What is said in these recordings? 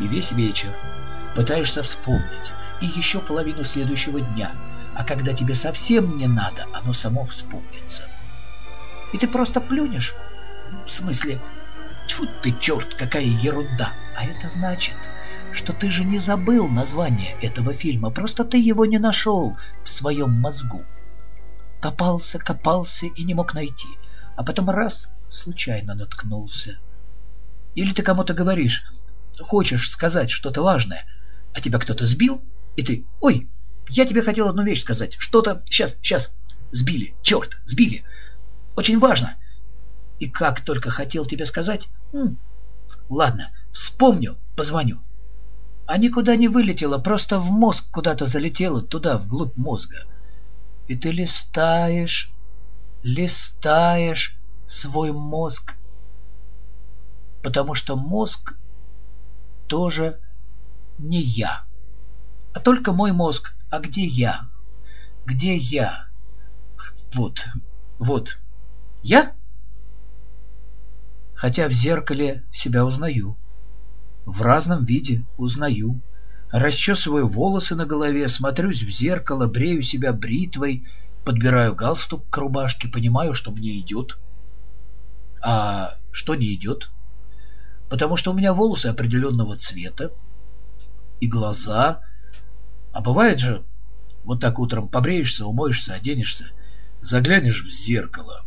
И весь вечер пытаешься вспомнить, и еще половину следующего дня. А когда тебе совсем не надо, оно само вспомнится. И ты просто плюнешь. В смысле, тьфу ты, черт, какая ерунда. А это значит, что ты же не забыл название этого фильма, просто ты его не нашел в своем мозгу. Копался, копался и не мог найти, а потом раз случайно наткнулся. Или ты кому-то говоришь, хочешь сказать что-то важное, а тебя кто-то сбил, и ты, ой, я тебе хотел одну вещь сказать, что-то, сейчас, сейчас, сбили, черт, сбили, очень важно. И как только хотел тебе сказать, м, ладно, вспомню, позвоню. А никуда не вылетело, просто в мозг куда-то залетело, туда, вглубь мозга. И ты листаешь, листаешь свой мозг, потому что мозг тоже не я, а только мой мозг. А где я? Где я? Вот, вот. Я? Хотя в зеркале себя узнаю. В разном виде узнаю. Расчесываю волосы на голове, смотрюсь в зеркало, брею себя бритвой, подбираю галстук к рубашке, понимаю, что мне идет. А что не идет? Потому что у меня волосы определенного цвета и глаза. А бывает же, вот так утром побреешься, умоешься, оденешься, заглянешь в зеркало,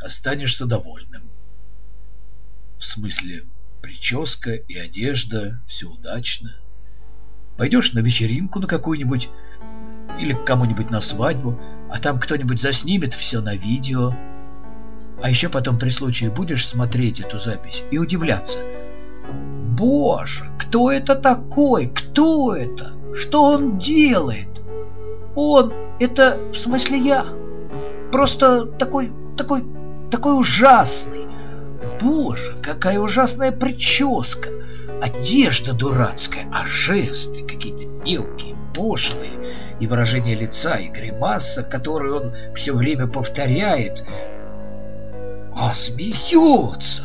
останешься довольным. В смысле, прическа и одежда, все удачно. Пойдешь на вечеринку на какую-нибудь или к кому-нибудь на свадьбу, а там кто-нибудь заснимет все на видео. А еще потом при случае будешь смотреть эту запись и удивляться. Боже, кто это такой? Кто это? Что он делает? Он, это в смысле я. Просто такой, такой, такой ужасный. Боже, какая ужасная прическа. Одежда дурацкая, а жесты какие-то мелкие, пошлые и выражение лица, и гримаса, которую он все время повторяет, а смеется.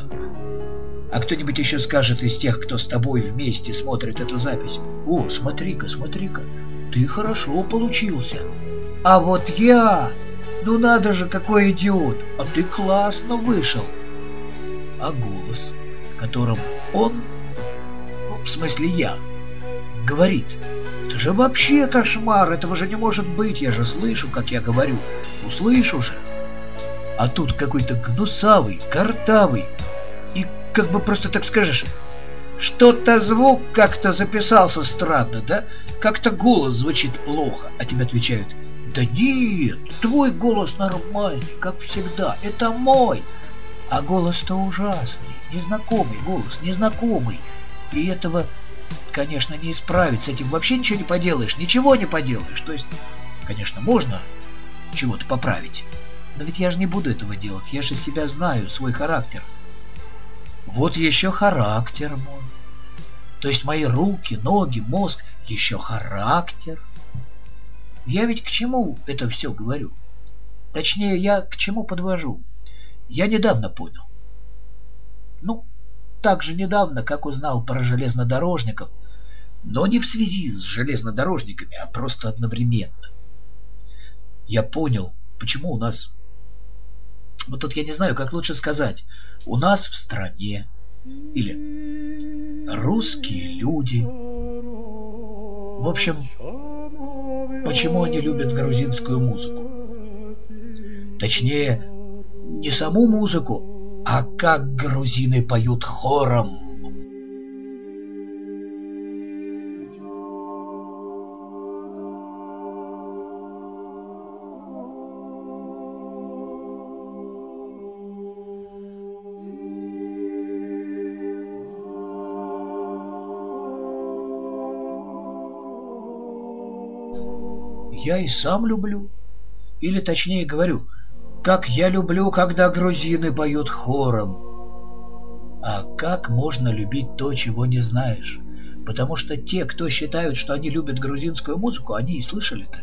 А кто-нибудь еще скажет из тех, кто с тобой вместе смотрит эту запись, «О, смотри-ка, смотри-ка, ты хорошо получился». А вот я, ну надо же, какой идиот, а ты классно вышел. А голос, которым он, ну, в смысле я, говорит – это же вообще кошмар, этого же не может быть, я же слышу, как я говорю. Услышу же. А тут какой-то гнусавый, картавый. И как бы просто так скажешь, что-то звук как-то записался странно, да? Как-то голос звучит плохо, а тебе отвечают, да нет, твой голос нормальный, как всегда, это мой. А голос-то ужасный, незнакомый голос, незнакомый. И этого конечно, не исправить. С этим вообще ничего не поделаешь, ничего не поделаешь. То есть, конечно, можно чего-то поправить. Но ведь я же не буду этого делать. Я же себя знаю, свой характер. Вот еще характер мой. То есть мои руки, ноги, мозг, еще характер. Я ведь к чему это все говорю? Точнее, я к чему подвожу? Я недавно понял. Ну, так же недавно, как узнал про железнодорожников, но не в связи с железнодорожниками, а просто одновременно. Я понял, почему у нас... Вот тут я не знаю, как лучше сказать. У нас в стране или русские люди. В общем, почему они любят грузинскую музыку? Точнее, не саму музыку, а как грузины поют хором! Я и сам люблю. Или точнее говорю, как я люблю, когда грузины поют хором. А как можно любить то, чего не знаешь? Потому что те, кто считают, что они любят грузинскую музыку, они и слышали-то.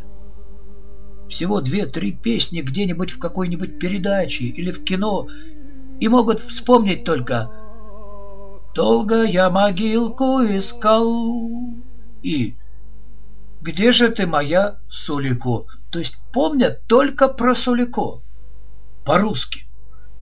Всего две-три песни где-нибудь в какой-нибудь передаче или в кино, и могут вспомнить только Долго я могилку искал. И где же ты, моя Сулико? То есть помнят только про Сулико. По-русски.